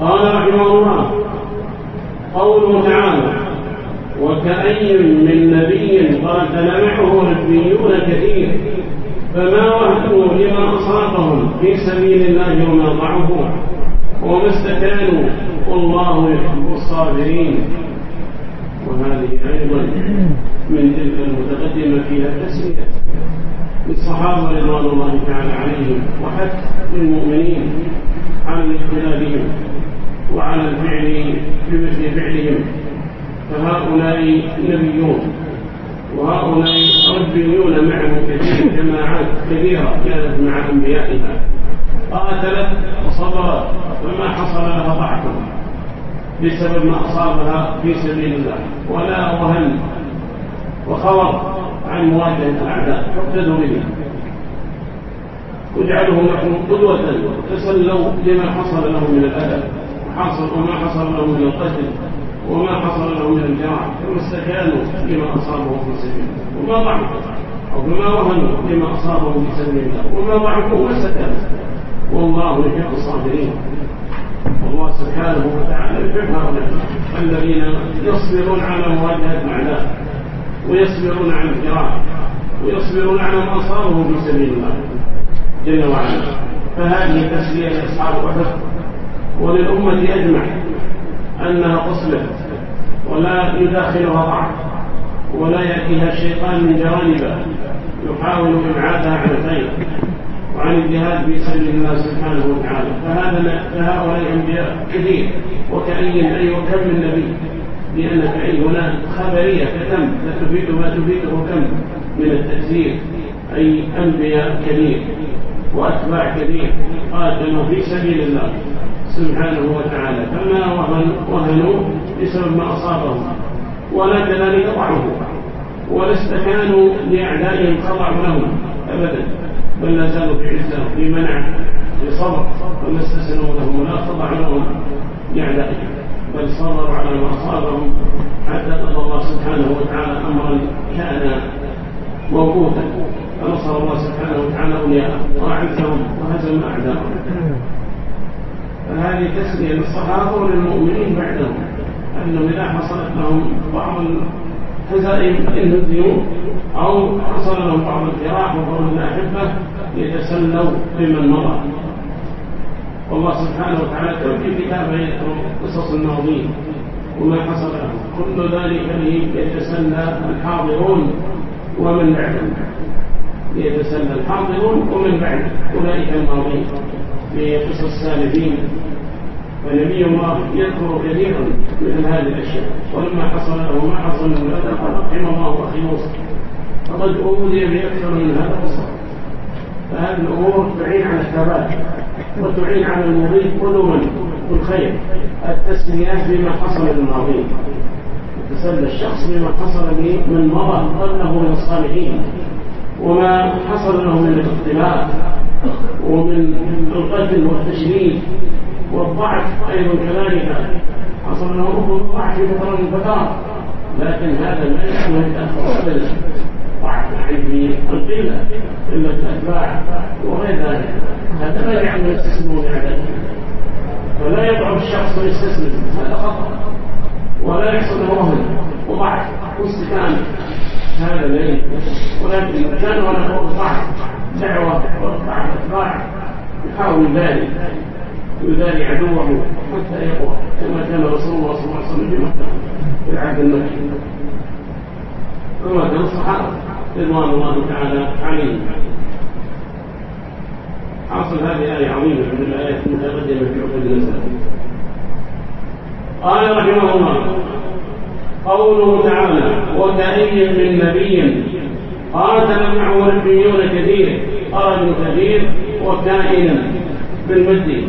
قال رحمه الله قوله تعالى وكأي من نبي قاتل معه ربيون كثير فما وهنوا لما أصابهم في سبيل الله وما ضعفوا وما استكانوا والله يحب الصابرين. وهذه أيضا من تلك المتقدمة فيها التسمية للصحابة رضوان الله تعالى عليهم وحتى للمؤمنين على بهم وعلى الفعل بمثل فعلهم. فهؤلاء نبيون. وهؤلاء ربيون معهم كثير جماعات كبيرة كانت مع أنبيائها قاتلت وصبرت وما حصل لها ضعف. بسبب ما أصابها في سبيل الله. ولا وهن وخور عن مواجهة الأعداء. فاقتدوا به. واجعلهم لكم قدوة. تسلوا لما حصل لهم من الأذى وحصل وما حصل لهم من القتل وما حصل لهم من الجراح ثم استكانوا لما أصابهم في سبيل وما ضعفوا أو بما وهنوا لما أصابهم في سبيل الله. وما ضعفوا وما استكانوا. والله يحب الصابرين. والله سبحانه وتعالى يحب هؤلاء الذين يصبرون على مواجهة الأعداء ويصبرون عن الجراح ويصبرون على ما أصابهم في سبيل الله جل وعلا. فهذه تسلية لأصحاب أحد وللأمة أجمع أنها تصبر ولا يداخلها ضعف ولا يأتيها الشيطان من جوانبها يحاول إبعادها عن الخير وعن الجهاد في سبيل الله سبحانه وتعالى. فهذا فهؤلاء أنبياء كثير وكأي أي وكم من نبي لأن كأي هنا خبرية كتم لا تفيد ما تفيده كم من التأثير. أي أنبياء كثير وأتباع كثير قاتلوا في سبيل الله. سبحانه وتعالى فما وهنوا بسبب ما أصابهم ولا كذلك ضعفوا ولا استكانوا لأعدائهم خضعوا لهم أبدا بل لا زالوا في عزة في منع في صبر وما استسلموا لهم ولا خضعوا لهم لأعدائهم بل صبروا على ما أصابهم حتى قضى الله سبحانه وتعالى أمرا كان موقوتا فنصر الله سبحانه وتعالى أولياءه وأعزهم وهزم أعداءهم. فهذه تسلية للصحابة وللمؤمنين بعدهم أنهم إذا حصلت لهم بعض الهزائم هزموا أو حصل لهم بعض الجراح وقول الأحبة يتسلوا بمن مضى. والله سبحانه وتعالى في كتابه يذكر قصص الماضين وما حصل لهم. كل ذلك ليتسلى الحاضرون ومن بعدهم. ليتسلى الحاضرون ومن بعد. أولئك الماضين لقصص السالفين. ونبي الله يذكر كثيرا مثل هذه الأشياء. ولما حصل له ما حصل من هذا رحم الله أخي موسى فقد أوذي بأكثر من هذا وصف فهذه الأمور تعين على الثبات وتعين على المضي قدما بالخير. التسمية بما حصل للماضي يتسلى الشخص بما حصل من مضى قبله من الصالحين. وما حصل له من الاختلاف ومن القتل والتشريف والضعف أيضا كذلك. حصل له ربما ضعف في فترة من الفترات. لكن هذا لا يكون يتأخر أبدا. ضعف في القلة قلة الأتباع وغير ذلك. هذا لا يعني يستسلمون لعدده فلا يضعف الشخص ويستسلم. هذا خطأ. ولا يحصل له وهن وضعف واستكان. هذا لا ولكن كان ولا ضعف دعوة وضعف أتباع يحاول ذلك. يداري عدوه حتى يقوى. كما كان رسول الله صلى الله عليه وسلم في العهد المكي كما كان الصحابة رضوان الله تعالى عليهم. حاصل هذه آية عظيمة من الآيات المتقدمة في عقد النساء قال رحمه الله قوله تعالى وكأي من نبي قاتل معه ربيون كثير قال كثير وكائنا بالمد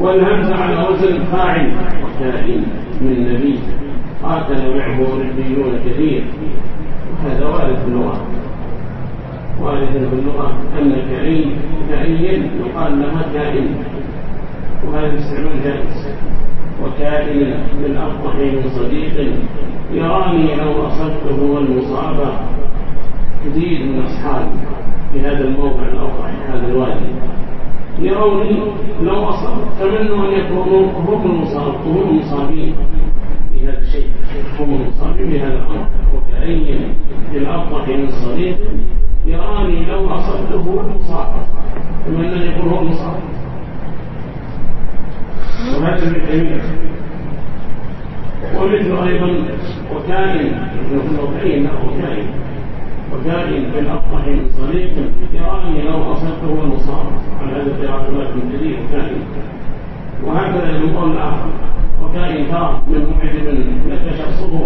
والهمزة على وزن فاعل وكائن من نبي قاتل معه ربيون كثير. وهذا وارد في اللغة. وارد في اللغة أن كأي كأي يقال لها كائن. وهذا الاستعمال جائز وكائن من أفضح من صديق يراني لو أصبته والمصابة. كثير من أصحابي. في هذا الموقع الأفضح هذا الوادي. يروني لو أصبت تمنوا أن يكونوا هم المصابين بهذا الشيء. هم المصابين بهذا الأمر. وكأي الأبطح من صديق يراني لو أصبته المصاب. تمنى أن يكون هو المصاب. وهذا من تيمية ومثل أيضا وكائن ابن وكائن وكائن وكائن من صديق يراني لو أصبته المصاب على هذا القراءة لكن جديد وكائن وهكذا من قول الآخر وكائن ترى من معجب لك شخصه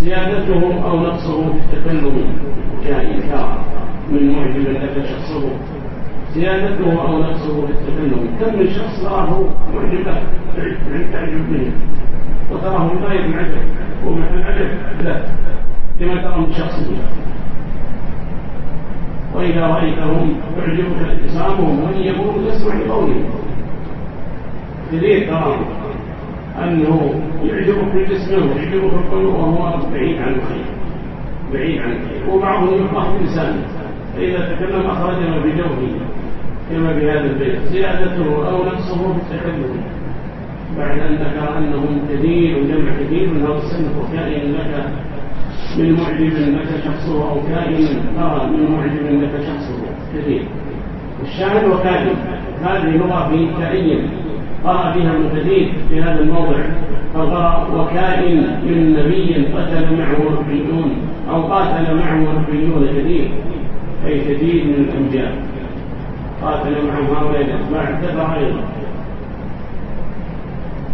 زيادته أو نقصه في التكلم. كائن ترى من معجب لك شخصه زيادته أو نقصه في التكلم. كم من شخص رآه معجب لك تعجب به وتراه غاية العجب ومثل العجب لا. لما ترى من شخص وإذا رأيتهم يعجبك ابتسامهم وإن يقولوا تسمع لقولهم كثير ترى أنه يعجبك في جسمه ويعجبك القلوب وهو بعيد عن الخير بعيد عن الخير. وبعضهم يفرح بلسانه فإذا تكلم أخرج ما بجوفه كما بهذا البيت زيادته أو نقصه بالتكلم بعد أن ذكر أنهم كثير وجمع كثير من هذا السنة وكائن لك من معجب لك شخصه أو كائن ترى من معجب لك شخصه. كثير. الشاهد وكائن هذه لغة في كائن قرأ فيها كثير في هذا الموضع. فقرأ وكائن من نبي قتل معه ربيون أو قاتل معه ربيون كثير. أي كثير من الأنبياء. قاتل معهم هؤلاء الأتباع اعتبر أيضا.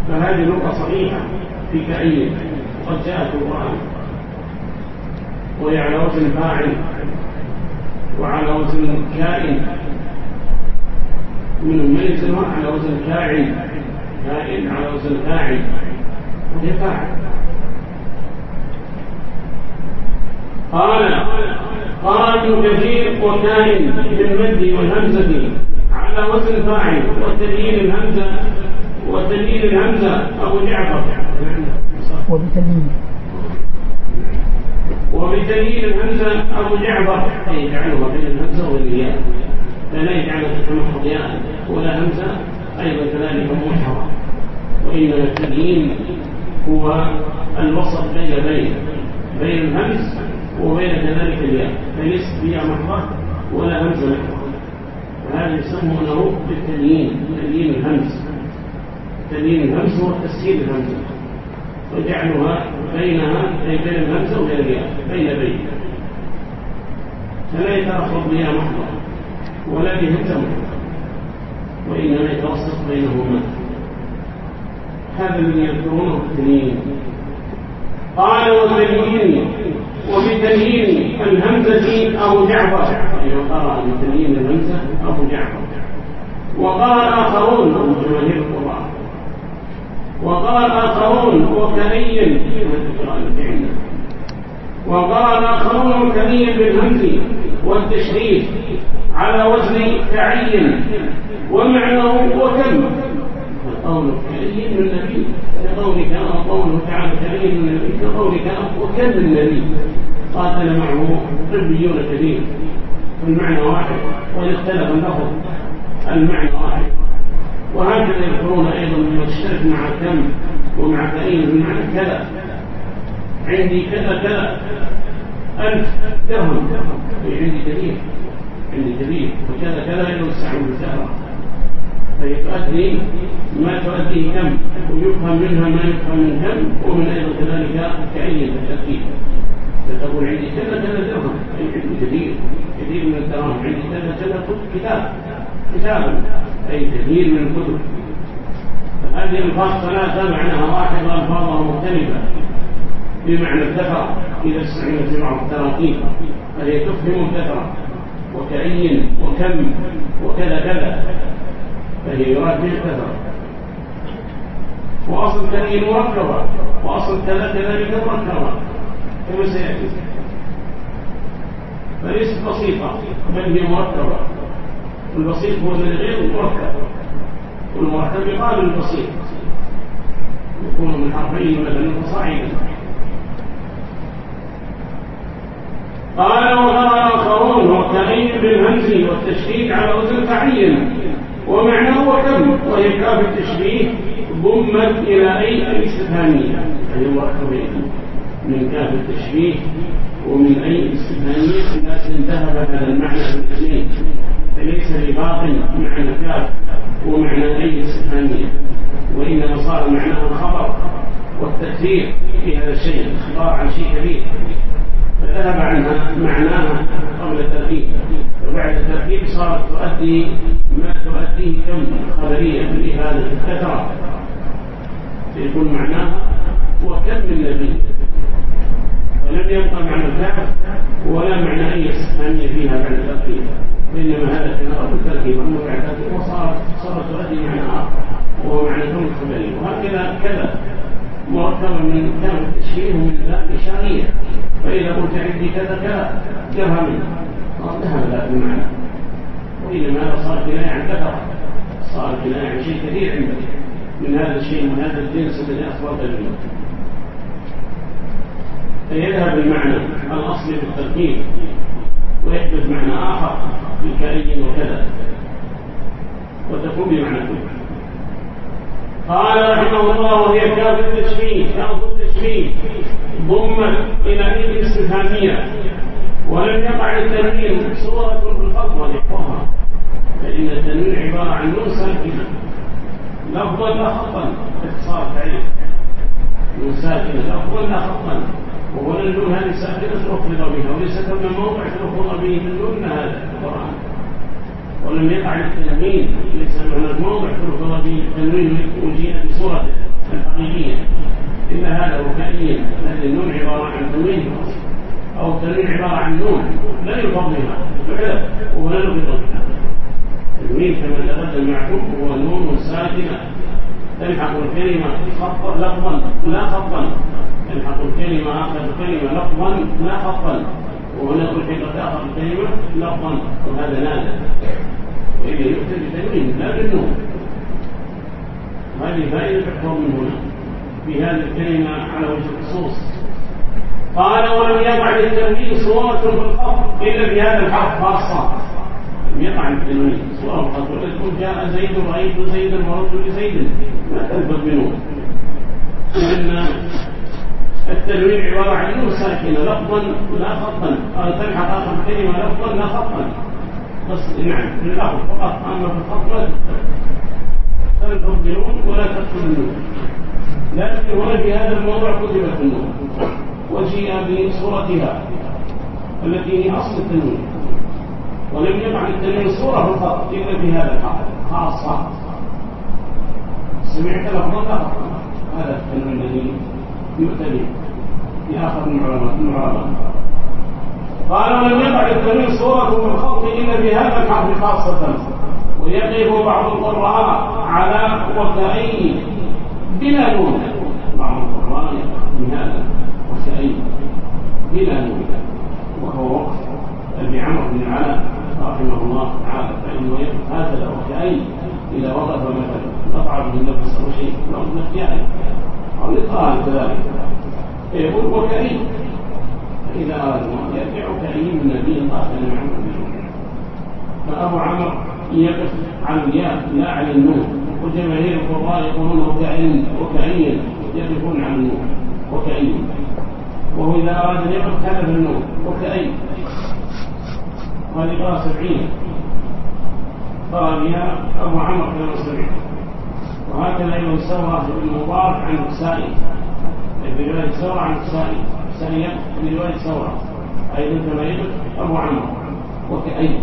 فهذه لغة صحيحة في كأين وقد جاءت القرآن. وهي على وزن فاعل وعلى وزن كائن من الميت على وزن كائن كائن على وزن فاعل وهي فاعل. قال قال كثير وكائن بالمد والهمزة. على وزن فاعل وتليين الهمزة وتليين الهمزة. أبو جعفر. وبتليين وبتليين الهمزة أبو جعفر أي يجعلها بين الهمزة والياء. فلا يجعلها تتمحض ياء ولا همزة أيضا كذلك محرم وإنما التليين هو الوسط بين بين بين الهمز وبين كذلك الياء. فليس فيها محضة ولا همزة محضة وهذا يسمونه بالتليين تليين الهمز. تليين الهمز هو تسهيل الهمزة. وجعلها بينها أي بين الهمزة وبين الياء بين بين فلا يتأخر بها محضة ولا بهمزة محضة وإنما يتوسط بينهما. هذا الذي يذكرونه التنين. قال وتنين وبتنين الهمزة أبو جعفر؟ أي قرأ بتنين الهمزة أبو جعفر. وقال آخرون من جماهير القرآن. وقال آخرون وكني وقال آخرون وكني بالهمز والتشريف على وزن تعين ومعناه وكم قولك كأي من النبي كقولك قوله تعالى من النبي كقولك وكم النبي. قاتل معه ربيون كثير المعنى واحد وإن اختلف اللفظ المعنى واحد. وهكذا يذكرون أيضا مما تشترك مع كم ومع كأين بمعنى كذا عندي كذا كذا ألف درهم عندي كثير عندي كبير وكذا كذا يوسع فهي تؤدي ما تؤديه كم ويفهم منها ما يفهم من كم ومن أيضا كذلك كأي التأكيد فتقول عندي كذا كذا درهم عندي كثير كثير من الدراهم عندي كذا كذا كتاب. كتابا أي كثير من الكتب. هذه الألفاظ ثلاثة معناها واحد وألفاظها مختلفة بمعنى الكثرة إذا استعملت بعض التراكيب فهي تفهم الكثرة وكأي وكم وكذا كذا. فهي يراد به الكثرة وأصل كأي مركبة وأصل كذا كذلك مركبة. كما سيأتي. فليست بسيطة بل هي مركبة. والبسيط هو الذي غير مركب والمركب يقال البسيط يكون من حرفين مثلا فصاعدا قال وقال آخرون وكأي بالهمز والتشديد على وزن تعين ومعناه وكم؟ وهي كاف التشبيه ضمت إلى أي الاستفهامية أي مركبين من كاف التشبيه ومن أي استفهامية؟ لكن ذهب هذا المعنى في فليس لباطل معنى كاف ومعنى أي استفهامية وإنما صار معناه الخبر والتأثير في هذا الشيء الإخبار عن شيء كبير. فذهب عنها معناها قبل التركيب وبعد التركيب صارت تؤدي ما تؤديه كم خبرية لهذا الكثرة يكون معناها وكم من نبي ولم يبقى معنى الكافر ولا معنى أي استثنانية فيها بعد التركيب وإنما هذا كان أول تركيب أما بعد التركيب وصارت صارت تؤدي معنى آخر وهو معنى كم الخبرية وهكذا كذا من كم التشبيه ومن ذلك إشارية فإذا قلت عندي كذا كذا درهم ذهب ذات المعنى وإنما صار كناية عن كثرة صار كناية عن شيء كثير عندك من هذا الشيء من هذا الجنس الذي أخبرت به فيذهب المعنى الأصلي في التركيب ويحدث معنى آخر في كأي وكذا. وتكون بمعنى كل قال رحمه الله وهي كاف التشبيه كاف التشبيه ضمت إلى إذن الاستفهامية ولم يقع التنوين صورة في الخط فإن التنوين عبارة عن نون ساكنة لفظا لا خطا اختصار تعريف نون ساكنة لفظا لا خطا. وهنا النون هذه ساكنة تلفظ بها وليس ثم موضع تلفظ به النون هذا القرآن. ولم يقع التنوين ليس هناك موضع تلفظ به التنوين وجيء بصورته الحقيقية. إن هذا وكأن هذه النون عبارة عن تنوين أو التنوين عبارة عن نون لا يلفظ بها ولا نلفظ التنوين كما تقدم معكم هو نون ساكنة تلحق الكلمة خطأ لفظا لا خطا. تلحق الكلمة آخر الكلمة لفظا لا خطا. وهنا ألحقت آخر الكلمة لفظا وهذا نادى وإذا يؤتى بتنوين لا بالنون هذه فائدة تحفظ من هنا. في هذه الكلمة على وجه الخصوص. قال ولم يقع للتنوين صورة في الخط إلا بهذا الحرف خاصة. لم يقع التنوين صورة في الخط. ولا تقول جاء زيد رأيت زيدا مررت بزيد ما تلفظ منه لأن التنوين عبارة عن نون ساكنة لفظا لا خطا. أو تلحق آخر كلمة لفظا لا خطا. بس نعم اللفظ فقط أما في الخط لا بنون ولا تكتب النون لكن هنا في هذا الموضوع كتبت النون وجيء بصورتها التي هي أصل التنوين ولم يقع التنوين صورة الخط إلا بهذا الحق خاصة. سمعت لفظا هذا التنوين الذي يؤتى في آخر من العلماء قال ولم يقع التنوين صورة في الخط إلا بهذا الحرف خاصة. ويقف بعض القراء على وكأي بلا نون. بعض القراء بهذا وكأي بلا نون. وهو وقف أبي عمرو بن العلاء رحمه الله تعالى. فإنه يقف هكذا وكأي إذا وقف مثلا قطع به النفس أو شيء أو أو لقاء كذلك فيقول وكأي فإذا أراد يرجع كأي من نبي قاتل معه فأبو عمرو يقف على الياء لا على النون. وجماهير القراء يقولون وكأن وكأن. يقفون على النون. وكأن. وهو إذا أراد أن يقف كان في النون. وكأي وهذه قراءة سبعين. قرأ بها أبو عمرو كما سمع وهكذا أيضا سوى ابن مبارك عن السائل في رواية سورة عن السائل في رواية سورة أيضا كما يقف أبو عمرو. وكأي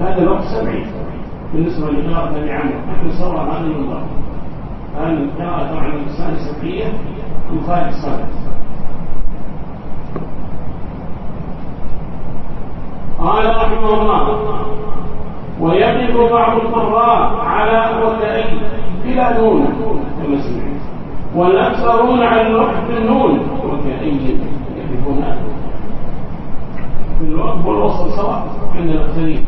هذا الوقت سبعي بالنسبة لقراءة أبي عمرو. نحن صور هذا المنظر هل القراءة طبعا الإنسان السبعية أم خارج الصلاة قال رحمه الله. ويقف بعض القراء على وكأي بلا نون كما سمعت والأكثرون على الوقف بالنون وكأي يقفون في الوقف والوصل سواء عند الأكثرين.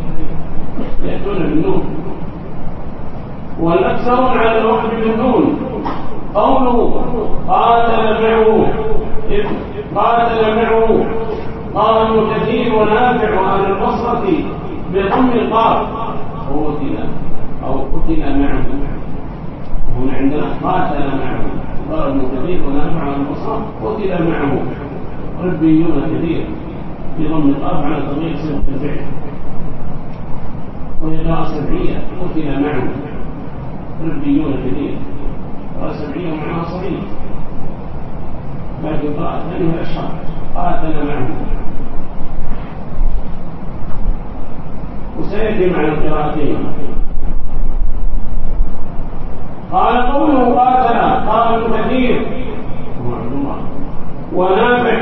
يأتون بالنون. والأكثرون على الوقف بالنون. قوله قاتل معه. قاتل معه. قال كثير ونافع وأهل البصرة بضم القاف. قتل أو قتل معه. هنا عندنا قاتل معه. ابن كثير ونافع عن البصر قتل معه. ربيون كثير. في ضم القاف على تغيير صيغه الفعل وهي قراءة سبعية. قتل معه. ربيون كثير. قراءة سبعية معناها صغير. لكن قراءة ثانية الأشهر قاتل معه. وسيأتي معنى القراءتين قال قوله قاتل قال ابن كثير ونافع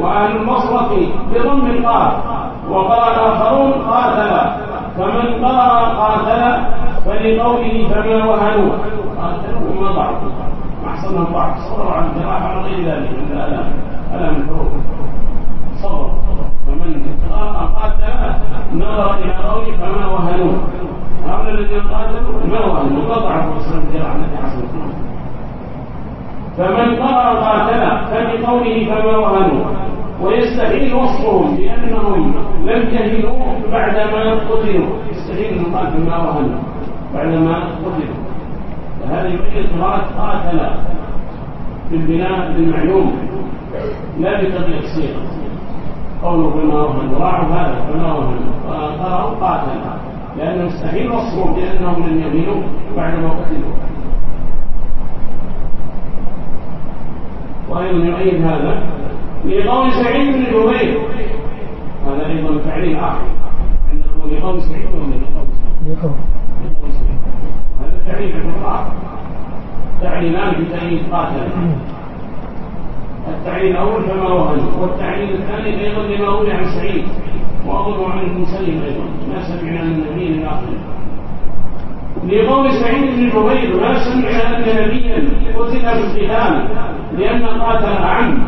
وأهل البصرة بضم القاف وقال آخرون قاتل فمن قرأ قاتل فلقوله فما وهنوا. قاتلوا وما ضعفوا. ما أحسنهم ضعف صبروا على غير ذلك من الآلام ألم الحروب صبر فمن قرأ قاتل نظر إلى قوله فما وهنوا هؤلاء الذين قاتلوا ما وهنوا ما أصلا الجراح التي حصلت فمن قرأ قاتل فبقوله فما وهنوا ويستحيل وصفهم بأنهم لم يهنوا بعدما قتلوا يستحيل أن يقال فما وهنوا بعدما قتلوا فهذه بقية قراءة قاتل في البناء بالمعلوم لا بتغيير الصيغة قوله فما وهنوا راعوا هذا فما وهنوا قرأوا قاتل لأنه يستحيل وصفهم بأنهم لم يهنوا بعدما قتلوا. وأيضا يؤيد هذا لقول سعيد بن جبير. هذا أيضا تعليل آخر. أنه لقول سعيد ولا لقول سعيد. هذا تعليل آخر تعليلان في تأييد قاتل. التعليل الأول فما وهن والتعليل الثاني أيضا لما روي عن سعيد وأظن عن المسلم أيضا ما سمعنا من النبي الآخر لقول سعيد بن جبير ما سمع أن نبيا قتل بالقتال لأن قاتل عم.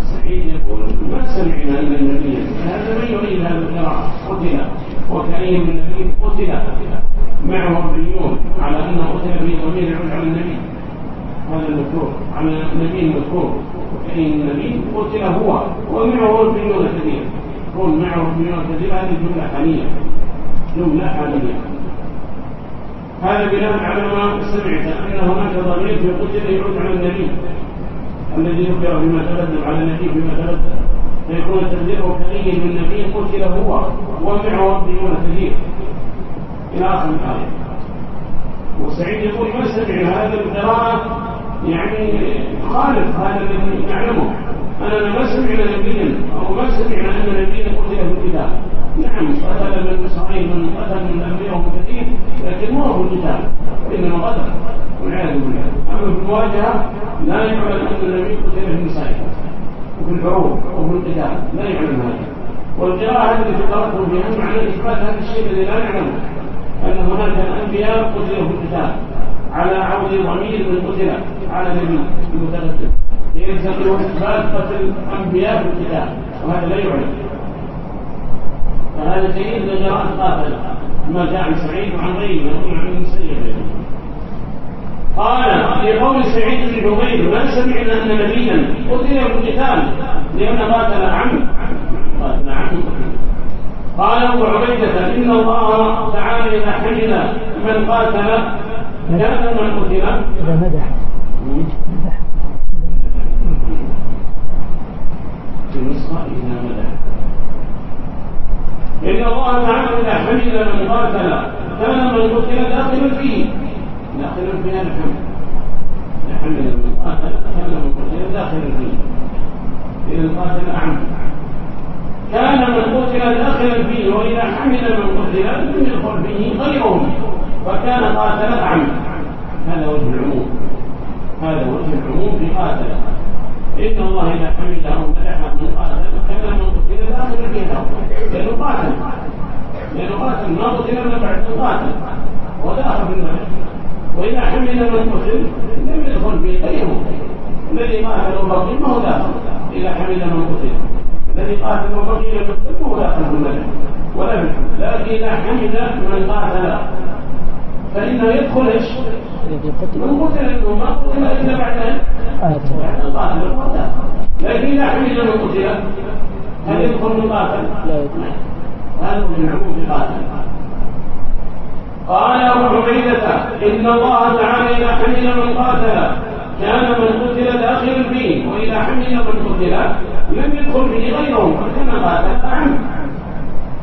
سعيد يقول ما سمعنا أن النبي هذا من يريد هذا القراءة قتل. وكأين من النبي قتل. معه الربيون على أنه قتل في ضمير على النبي. هذا المذكور على النبي المذكور. وكأين النبي قتل هو ومعه الربيون كثير كون معه الربيون كثير هذه جملة حالية جملة حالية هذا بناء على ما سمعت أن هناك ضمير في قتل يعود على النبي. الذي يخبر بما تقدم على النبي بما تقدم. فيكون التقدير كلي من النبي قتل هو ومعه ربيون كثير إلى آخر الآية. وسعيد يقول ما سمعنا هذا القراءة يعني خالف هذا الذي نعلمه أننا ما سمعنا نبيا أو ما سمعنا أن نبيا قتل في الكتاب نعم قتل من إسرائيل من قتل من أنبيائهم كثير لكن هو القتال وإنما قتل. والعياذ بالله. أما في المواجهة لا يعلم أن النبي قتل في المصائب وفي الحروب وفي القتال لا يعلم هذا. والقراءة التي قرأتم بها معنى إثبات هذا الشيء الذي لا نعلمه أن هناك أنبياء قتلوا في القتال. على عود ضمير من قتل على نبي المتقدم. إثبات قتل أنبياء في القتال وهذا لا يعلم. فهذا جيد لقراءة قاتل ما جاء عن سعيد وعن غيره يقول عن المسيح قال لقول سعيد بن جبير ما سمعنا أن نبيا قتل بالقتال لأن قاتل عم قاتل عم قال أبو عبيدة إن الله تعالى إذا حمل من قاتل كان من قتل اذا مدح مدح في نسخه اذا مدح إن الله تعالى إذا حمل من قاتل كان من قتل داخلا فيه. داخلا في هذا الحمل إذا حمل من قاتل كان من قتل داخلا فيه. إذا قاتل أعمى كان من قتل داخلا فيه وإذا حمل من قتل لم يدخل فيه غيره فكان قاتل أعمى هذا وجه العموم. هذا وجه العموم في قاتل إن الله إذا أو مدح من قاتل كان من قتل داخلا فيه لأنه قاتل. لأنه قاتل. ما قتل إلا بعد قاتل. وداخل في المدح وإذا حمل من قتل لم يدخل فيه غيره الذي قاتل وبقي ما هو داخل. إذا حمل من قتل. الذي قاتل وبقي لم يقتل هو داخل في المدح في الحمل لكن إذا حمل من قاتل فإنه يدخل إيش؟ من قتل إنه ما قتل إلا بعد بعد القاتل لكن إذا حمل من قتل هل يدخل من قاتل؟ لا يدخل هذا من عموم قال أبو عبيدة إن الله تعالى إذا حمل من قاتل كان من قتل داخلا فيه وإذا حمل من قتل لم يدخل فيه غيره فكان قاتل أعم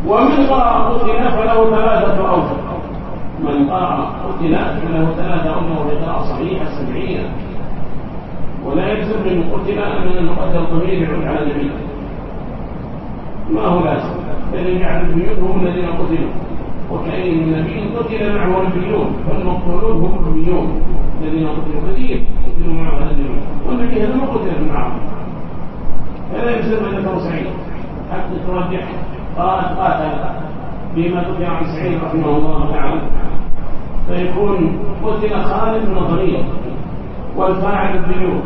ومن قرأ قتل فله ثلاثة أوجه. من قرأ قتل فله ثلاثة أوجه بقراءة صحيحة سبعية ولا يلزم من قتل أن المقدر الضمير يعود على النبي ما هو لازم يجعل البيوت هم الذين قتلوا. وكأي من نبي قتل معه النبيون والمقتولون هم النبيون الذين قتلوا. كثير قتلوا معه النبي والنبي هذا ما قتل معه. فلا يلزم أن ذكر سعيد. حتى ترجح قال قاتل بما ذكر عن سعيد رحمه الله تعالى. فيكون قتل خالد بن ضرير والفاعل الديون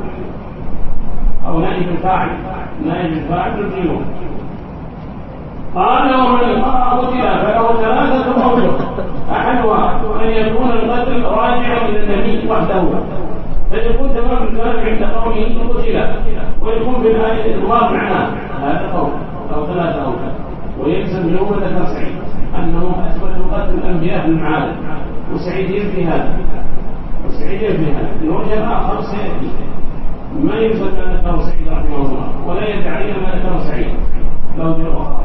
أو نائب الفاعل نائب الفاعل الديون قال ومن قتل فله ثلاثة أوجه أحدها أن يكون القتل راجعا إلى النبي وحده. فيكون تمام الكلام عند قوله قتل ويكون في الآية الإضرار معناه هذا قول أو ثلاثة أوجه ويلزم من ذكر سعيد أنه أثبت قتل الأنبياء في المعارف وسعيد ينفي هذا. وسعيد ينفي هذا. الوجه الآخر سيأتي. ما يلزم ما ذكره سعيد رحمه الله ولا يدعي ما ذكره سعيد. لو جرى.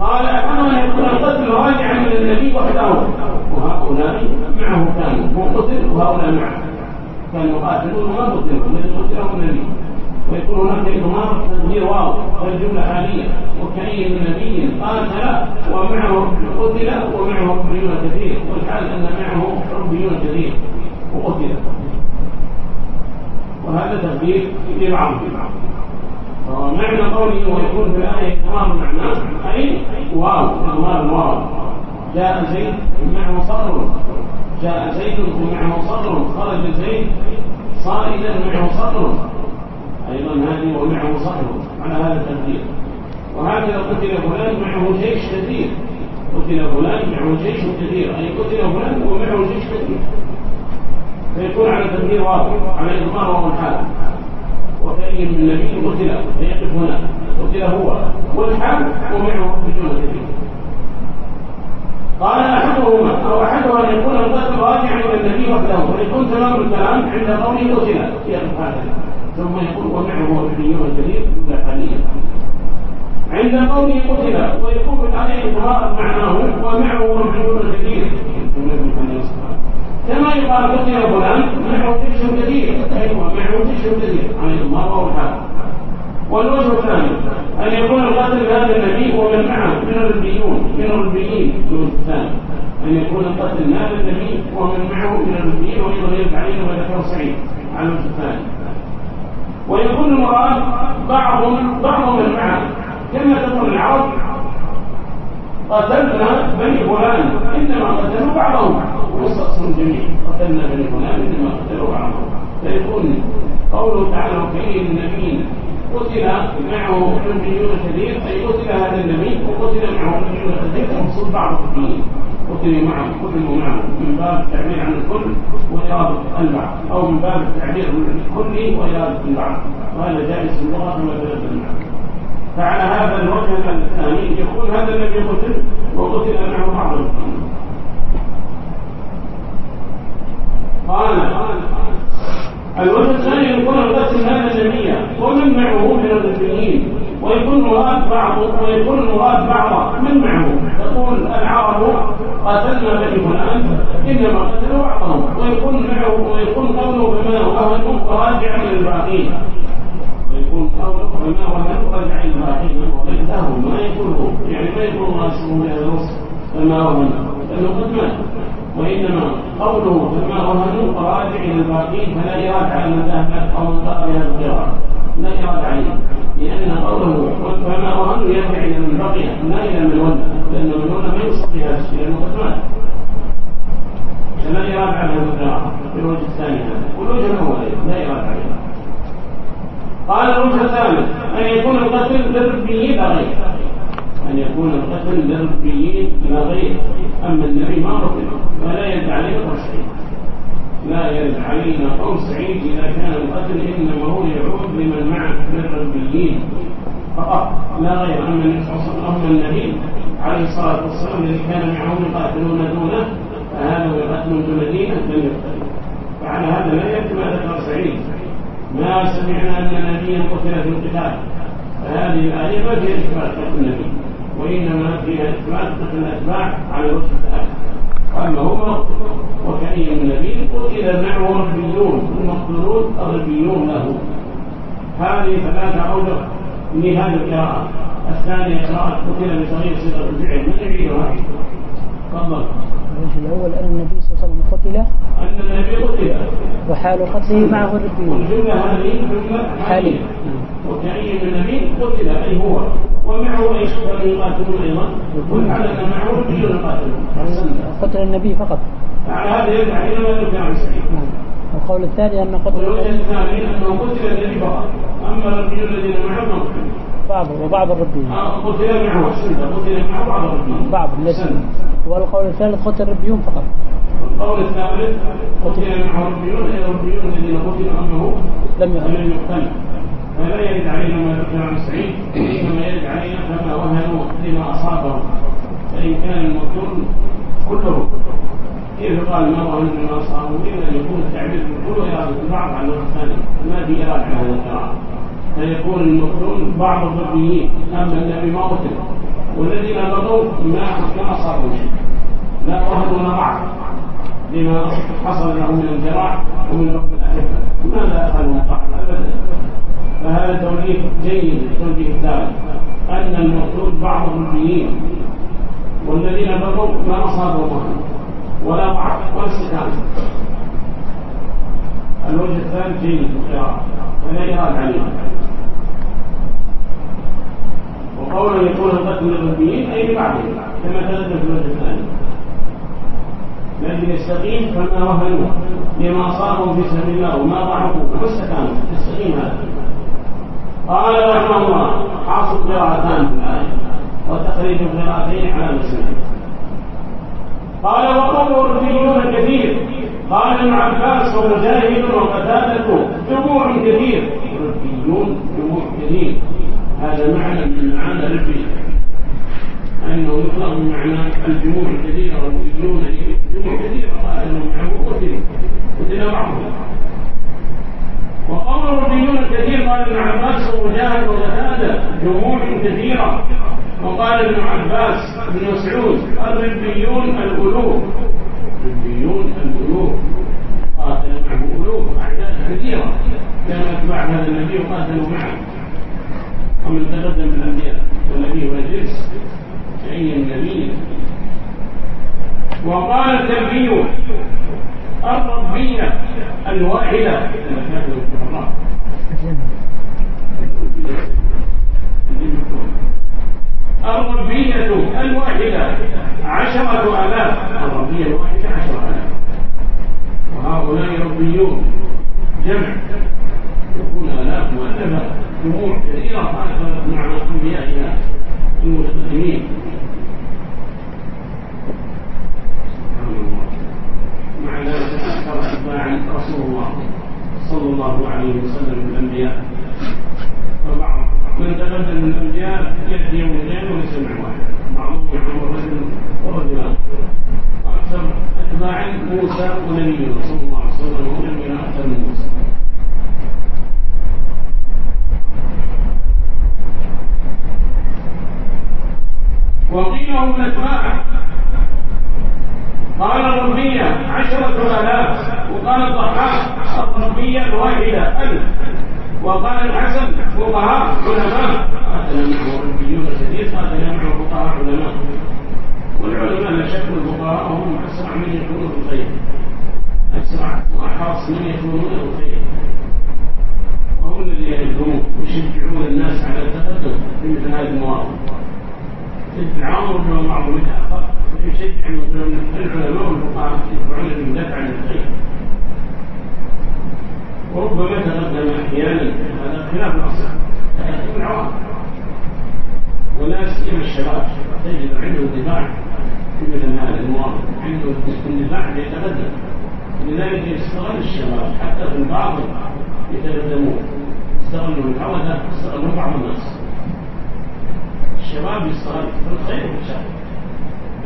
قال أن يكون القتل راجعا إلى النبي وحده؟ وهؤلاء معه كانوا هو قتل وهؤلاء معه. كانوا يقاتلون وما قتلوا. الذي قتلهم النبي. ويكون هناك إضمار تدبير واو. والجملة حالية وكأي نبي قاتل ومعه قتل ومعه ربيون كثير والحال أن معه ربيون كثير وقتل. وهذا تدبير لبعضهم ومعنى قوله ويكون في الآية إضمار معناه أي؟ واو. إضمار الواو جاء زيد معه صدر جاء زيد ومعه صدر خرج زيد صائدا معه صدر أيضا هذه ومعه صدر على هذا التقدير وهكذا قتل فلان معه جيش كثير. قتل فلان معه جيش كثير. أي قتل فلان ومعه جيش كثير. فيكون على تقدير واضح على إضمار وهو الحال وكأي من نبي قتل فيقف هنا. قتل هو. والحال ومعه بدون كثير. قال أحدهما أو أحدها أن يكون القتل راجعا إلى النبي وحده. ويكون تمام الكلام عند قوله قتل. يقف هذا. ثم يقول ومعه كثير جملة حالية عند قوله قتل ويكون عليه إظهار معناه ومعه رجلون كثير كما يقال قتل فلان معه جيش كثير أيوة معه جيش كثير عليه الله وهو الحال. والوجه الثاني أن يكون القتل لهذا النبي ومن معه من الربيون من الربيين الوجه الثاني أن يكون القتل لهذا النبي ومن معه من الربيين وأيضا يرد عليه وذكر سعيد. على الوجه الثاني. ويكون المراد بعض بعض من معه كما تقول العرب قتلنا بني فلان إنما قتلوا بعضهم. واستقسموا الجميع قتلنا بني فلان إنما قتلوا بعضهم. فيكون قوله تعالى وكريم النبي قتل معه نبيون كثير أي قتل هذا النبي وقتل معه نبيون كثير تقصد بعض الدين قتلوا معه قتلوا معه من باب التعبير عن الكل البعض أو من باب التعبير عن الكل وإرادة البعض وهذا جائز في اللغة كما تبدل المعنى فعلى هذا الوجه الثاني يكون هذا الذي قتل وقتل معه بعض قال الوجه الثاني يكون القتل هذا النبي ومن معه من المسلمين ويكون مراد بعض ويكون المراد بعض من معه. تقول العرب قاتلنا بني فلان إنما قتلوا بعضهم. ويكون معه ويكون قوله بما وهن راجعا للباقين ويكون قوله بما وهن راجعا للباقين وقلته ما يقوله يعني ما يقول الله سبحانه وتعالى فما وهن لأنه قد مات وإنما قوله فما وهنوا راجع إلى الباقين فلا إرادة على من ذهب أو من بهذا القراءه لا إرادة عليه. لأن قوله فما وهن يرجع إلى من بقي لا إلى من ولى لأن من ولى ما يصدق هذا الشيء لأنه قد مات فلا إرادة على هذا في الوجه الثاني هذا والوجه الأول لا إرادة عليه قال الوجه الثالث أن يكون القتل للربيين لا غير أن يكون القتل للربيين لا غير أما النبي ما قتل فلا يدعى عليه الرشيد لا يرد علينا قول سعيد إذا كان القتل إنما هو يعود لمن معه من الربيين فقط لا غير أما النبي. عليه الصلاة والسلام الذي كان معهم يقاتلون دونه فهذا يقاتلون دون دينه لم يقتلوا فعلى هذا لا يكتب ما ذكر سعيد. ما سمعنا أن نبيا قتل في القتال فهذه الآية ما فيها إثبات قتل النبي وإنما فيها إثبات قتل الأتباع على الوجه الثالث أما هو وكأي من نبي قتل معه ربيون المقتولون الربيون له. هذه ثلاثة أوجه لهذه القراءة. الثانية قراءة قتل بصغير صيغة الفعل. من يعيدها؟ تفضل. الوجه الأول أن النبي صلى الله عليه وسلم قتل. أن النبي قتل. وحال قتله معه الربيون والجملة هذه جملة حالية. وكأي من نبي قتل أي هو. ومعه إيش يقاتلون أيضا. والعدد معه ربيون يقاتلون أحسنت قتل النبي فقط. على هذا يرجع إلى ما ذكر عن سعيد القول الثاني أن قتل النبي الثاني أنه قتل النبي فقط. أما الربيون الذين معه ما قتلوا بعض وبعض الربيون آه، قتل قتل معه بعض الربيون أحسنت. والقول الثالث قتل الربيون فقط. القول الثالث قتل معه ربيون أي الربيون الذين قتلوا أنه لم لم يقتل فلا يرد علينا ما ذكر عن سعيد وإنما يرد علينا كما وهنوا لما أصابهم فإن كان المقتول كله كيف قال ما وهن لما أصابه إلا أن يكون التعبير بالكل وإرادة البعض على الوجه الثاني؟ ما في على هذا القراءة. فيكون المقتول بعض الربيين أما النبي ما قتل. والذين بقوا ما ما أصابوا شيء. لا ولا ضعف لما حصل لهم من الجراح ومن رب الأحبة ماذا أخذوا ضعف أبدا. فهذا توجيه جيد التوجيه الثالث أن المقتول بعض الربيين والذين بقوا ما أصابهم ولا ضعف ولا استكانة الوجه الثالث جيد في القراءة ولا يراد عليه. وقولا يكون القتل للربيين أي لبعضهم كما تقدم في الوجه الثاني لكن يستقيم فما وهنوا لما أصابهم في سبيل الله وما ضعفوا وما يستقيم هذا. قال رحمه الله حاصل قراءتان في الآية وتخريج قراءتين على مسلم قال وقوله الربيون كثير. قال ابن عباس ومجاهد وقتادة جموع كثير. ربيون جموع كثير. هذا معنى من معاني الربي أنه يطلق بمعنى الجموع الكثيرة والربيون جموع كثيرة أنه معه قتل قتل بعضهم وقول الربيون الكثير قال ابن عباس ومجاهد وقتادة جموع كثيرة. وقال ابن عباس بن مسعود الربيون الألوف الربيون الألوف قاتل معه ألوف أعداد كثيرة كانوا أتباع هذا النبي وقاتلوا معه ومن تقدم الأنبياء والنبي والجنس كأي النبي وقال التربي الربية الواحدة الربية الواحدة عشرة آلاف الربية الواحدة عشرة آلاف وهؤلاء ربيون جمع يكون آلاف مؤلفة جموع كثيرة خالفت مع أنبيائها المتقدمين سبحان الله مع ذلك أكثر أتباعا رسول الله صلى الله عليه وسلم من الأنبياء وبعض من تقدم من الأنبياء يأتي يوم الليل وليس مع واحد بعضهم يعمر رجل ورجلان وأكثر أتباع موسى ونبينا صلى الله عليه وسلم ونبينا أكثر من موسى هم الأتباع قال الربية عشرة آلاف وقال الضحاك الربية الواحدة ألف. وقال الحسن فقهاء علماء. قاتل معه ربيون كثير قاتل معه فقهاء علماء والعلماء لا شك الفقهاء هم أسرع من يكونوا في الخير أسرع وأحرص من يكونون الخير وهم الذين يهدون ويشجعون الناس على التقدم في مثل هذه المواقف. العام ربما بعضهم يتأخر ويشجع العلماء والفقهاء يدفعون المدافع عن الخير وربما تقدم أحيانا هذا خلاف الاصل يكون العوام ولا سيما الشباب. تجد عنده دفاع في مثل هذا المواقف عنده اندفاع يتقدم لذلك يستغل الشباب حتى في الباطل يتقدمون يستغلوا الهوى يستغلوا بعض الناس. الشباب في الخير وفي الشر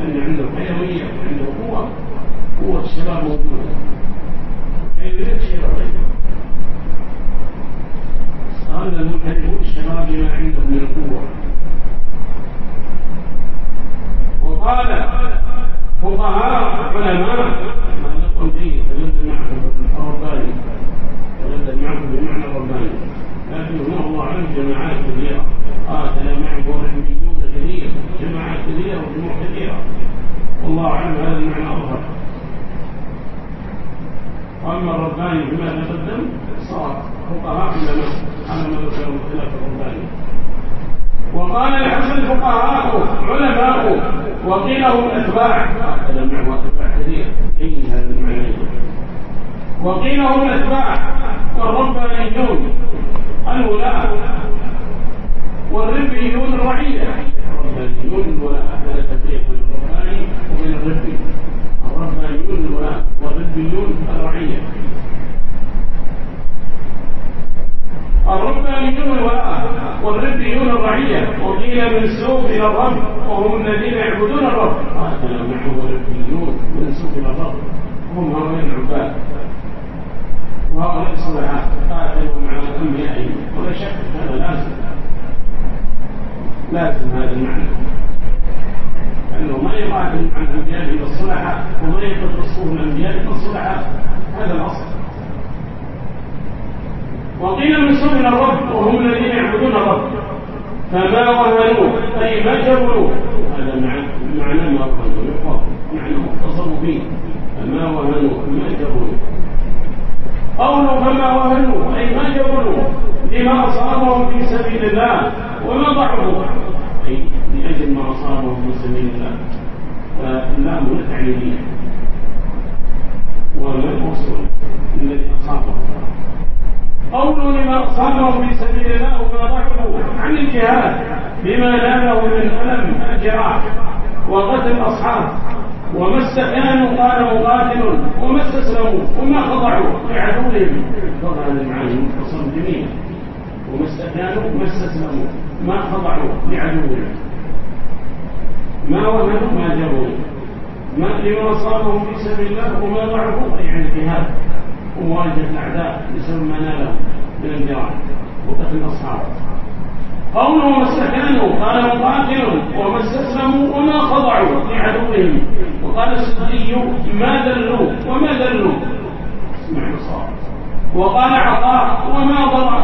أن عنده حيوية عنده قوة. قوة الشباب حيوية الشباب استغل المنحرفون الشباب بما عندهم من القوة وقال فقهاء علماء ما نقول فيه تلد معكم الرباني تلد معكم بمعنى الرباني لكن هنا الله عنه جماعات كثيرة قاتل معه رحميون كثير جماعات كثيرة وجموع كثيرة والله أعلم هذا المعنى أظهر وأما الرباني بما تقدم صار فقهاء علماء على ما ذكر الخلاف الرباني وقال الحسن الفقهاء علماء وقيل هم أتباع هذا معه أتباع كثير أي هذا المعنى وقيل هم أتباع والربانيون الولاء والربيون الرعية الربانيون الولاء هذا تفريق بين الرباني وبين الربي الربانيون الولاء والربيون الرعية الربانيون الولاء والربيون الرعية وقيل منسوب إلى الرب وهم الذين يعبدون الرب منسوب إلى الرب هم هؤلاء العباد. وهؤلاء الصلحاء قاتلوا مع أنبيائهم ولا شك هذا لازم. لازم هذا المعنى. أنه ما يقاتل مع الأنبياء بالصلحاء وما يقتل الأنبياء بالصلحاء هذا الأصل. وقيل من سنن الرب وهم الذين يعبدون الرب. فما وهنوا؟ أي ما جبلوا هذا معنى ما وهنوا يقول معنى مختصر فيه فما وهنوا ما جبلوا فما وهنوا أي ما جبلوا لما أصابهم في سبيل الله وما ضعفوا أي لأجل ما أصابهم في سبيل الله فاللام تعليمية وما الوصول الذي أصابهم قولوا لما أصابهم في سبيل الله وما ضعفوا عن الجهاد بما ناله من ألم الجراح وقتل الأصحاب وما استكانوا قال مقاتل وما استسلموا وما خضعوا لعدوهم طبعا المعاني مختصر جميل وما استكانوا ما استسلموا ما خضعوا لعدوهم ما وهنوا ما جروا ما لما أصابهم في سبيل الله وما ضعفوا أي عن الجهاد. ومواجهة الأعداء بسبب ما نالهم من الجراح وقتل الأصحاب قوله ما استكانوا قال مقاتل وما استسلموا وما خضعوا لعدوهم وقال السدي ما دلوا؟ وما دلوا؟ اسمع الصواب وقال عطاء وما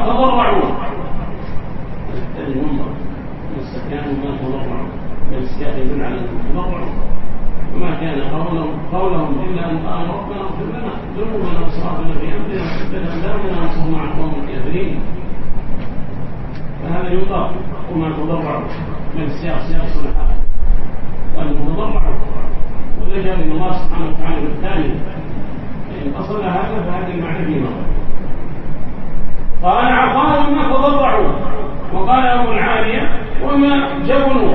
تضرعوا. المنظر ما استكانوا ما تضرعوا الاستكان يدل على التضرع وما كان قولهم, قولهم إلا أن قالوا ربنا اغفر لنا. ذنوبنا وإسرافنا في أمرنا وثبت أقدامنا وانصرنا على القوم الكافرين. فهذا يطاق. وما تضرع من السياق سياق الصلحاء والمتضرع ولجأ من الله سبحانه وتعالى بالثاني فإن أصل هذا فهذه المعنى في نظر قال عطاء ما تضرعوا. وقال أبو العالية وما جبنوا.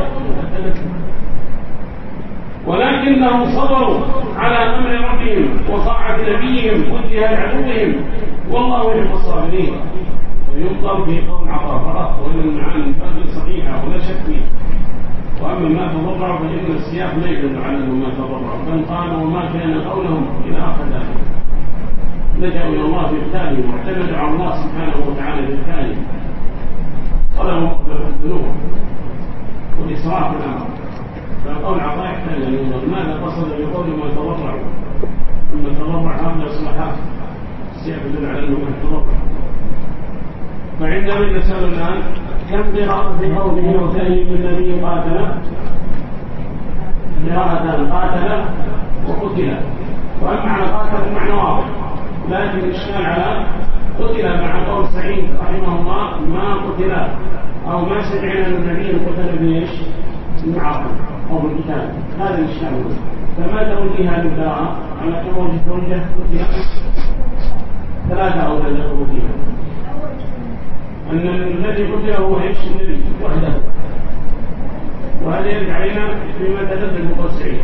ولكنهم صبروا على أمر ربهم وطاعة نبيهم وجهاد عدوهم. والله يحب الصابرين. وينظر في قول عطاء فقط وإن المعاني صحيحة ولا شك فيه. وأما ما تضرعوا فإن السياق لا يدل على أنه ما تضرعوا بل قالوا وما كان قولهم إلى آخر ذلك. لجأوا إلى الله في الثاني واعتمدوا على الله سبحانه وتعالى في الثاني. طلبوا الذنوب والإسراف الأمر. فالقول عطاء يحتاج أن ينظر ماذا قصد بقول ما تضرعوا أما التضرع هذا إصلاحات السياق يدل على أنه ما تضرع. فعندما نسأل الآن كم قراءة في قوله من النبي قاتل؟ قراءتان قاتل وقتل. على قاتل المعنى واضح. لكن الإشكال على قتل مع قول سعيد رحمه الله ما قتل أو ما سمعنا من النبي قتل إيش؟ المعاقب أو بالقتال. هذا الإشكال. فما توجيه القراءة على كم وجه توجه قتل؟ ثلاثة أو ثلاثة توجيه أن الذي قتل هو إيش النبي وحده. وهذا يرجع علينا فيما بقول سعيد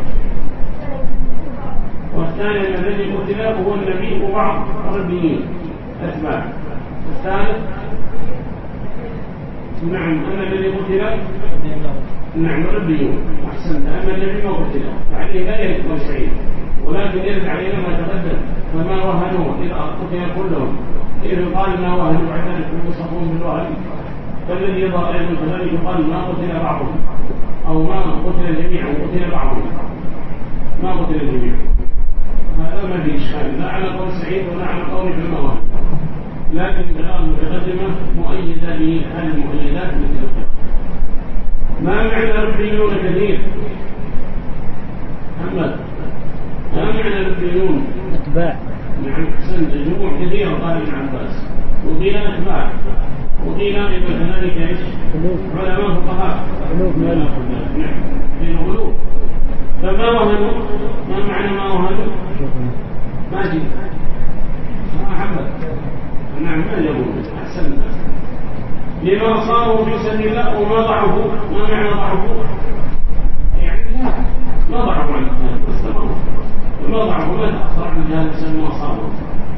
والثاني أن الذي قتل هو النبي وبعض الربيين أتباع. الثالث نعم أما الذي قتل نعم ربيون أحسنت أما الذي ما قتل فعليه لا يكون شيء ولكن يرد علينا ما تقدم. فما وهنوا إذا قتل كلهم. إذ قال ما بعد ذلك يوصفون بالوهن فالذي يظهر أيضا كذلك يقال ما قتل بعضهم. أو ما قتل جميعا قتل بعضهم. ما قتل جميعا. هذا ما في إشكال. لا على قول سعيد ولا على قول ابن وهن لكن القراءة المتقدمة مؤيدة بهذه المؤيدات مثل ما معنى ربيون كثير؟ محمد ما معنى ربيون أتباع. نعم جموع كثيرة قال ابن عباس وقيل أتباع وقيل أيضا كذلك إيش؟ علماء فقهاء نعم قلوب فما وهنوا ما معنى ما وهنوا؟ ما جئت ما حبت نعم ما يقول أحسنت لما صاروا في سبيل الله وما ضعفوا ما معنى ضعفوا؟ يعني لا ما ضعفوا عن واستمروا عن الجهاد بسبب ما صاروا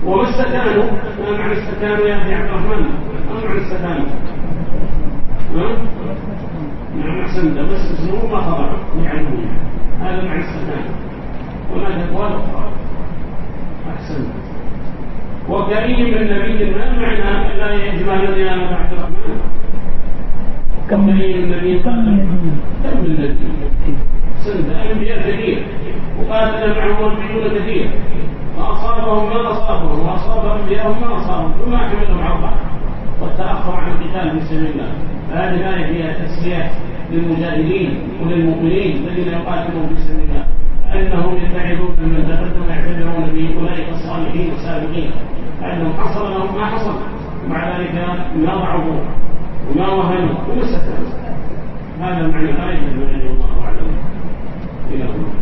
وما استكانوا ما معنى استكانوا يا أخي عبد الرحمن. ما معنى؟ ها؟ نعم أحسنت بس اسمه ما خضعوا يعلمون هذا معنى استكانوا هناك أقوال أخرى أحسنت وكريم النبي ما معنى لا الذي آمن عبد الرحمن؟ كم كريم النبي؟ كم من من النبي؟ سند الأنبياء كثير. قاتل معهم ربيون كثير. فأصابهم ما أصابهم وأصاب أنبياءهم ما أصابهم. وما حملهم عرضا والتأخر عن القتال في سبيل الله. فهذه الآية فيها تسلية للمجاهدين وللمؤمنين الذين يقاتلون في سبيل الله. أنهم يتعظون من تقدم يعتبرون به أولئك الصالحين السابقين أنهم حصل لهم ما حصل. ومع ذلك ما ضعفوا وما وهنوا. وما هذا معنى الآية الذي الله أعلم إلى الله.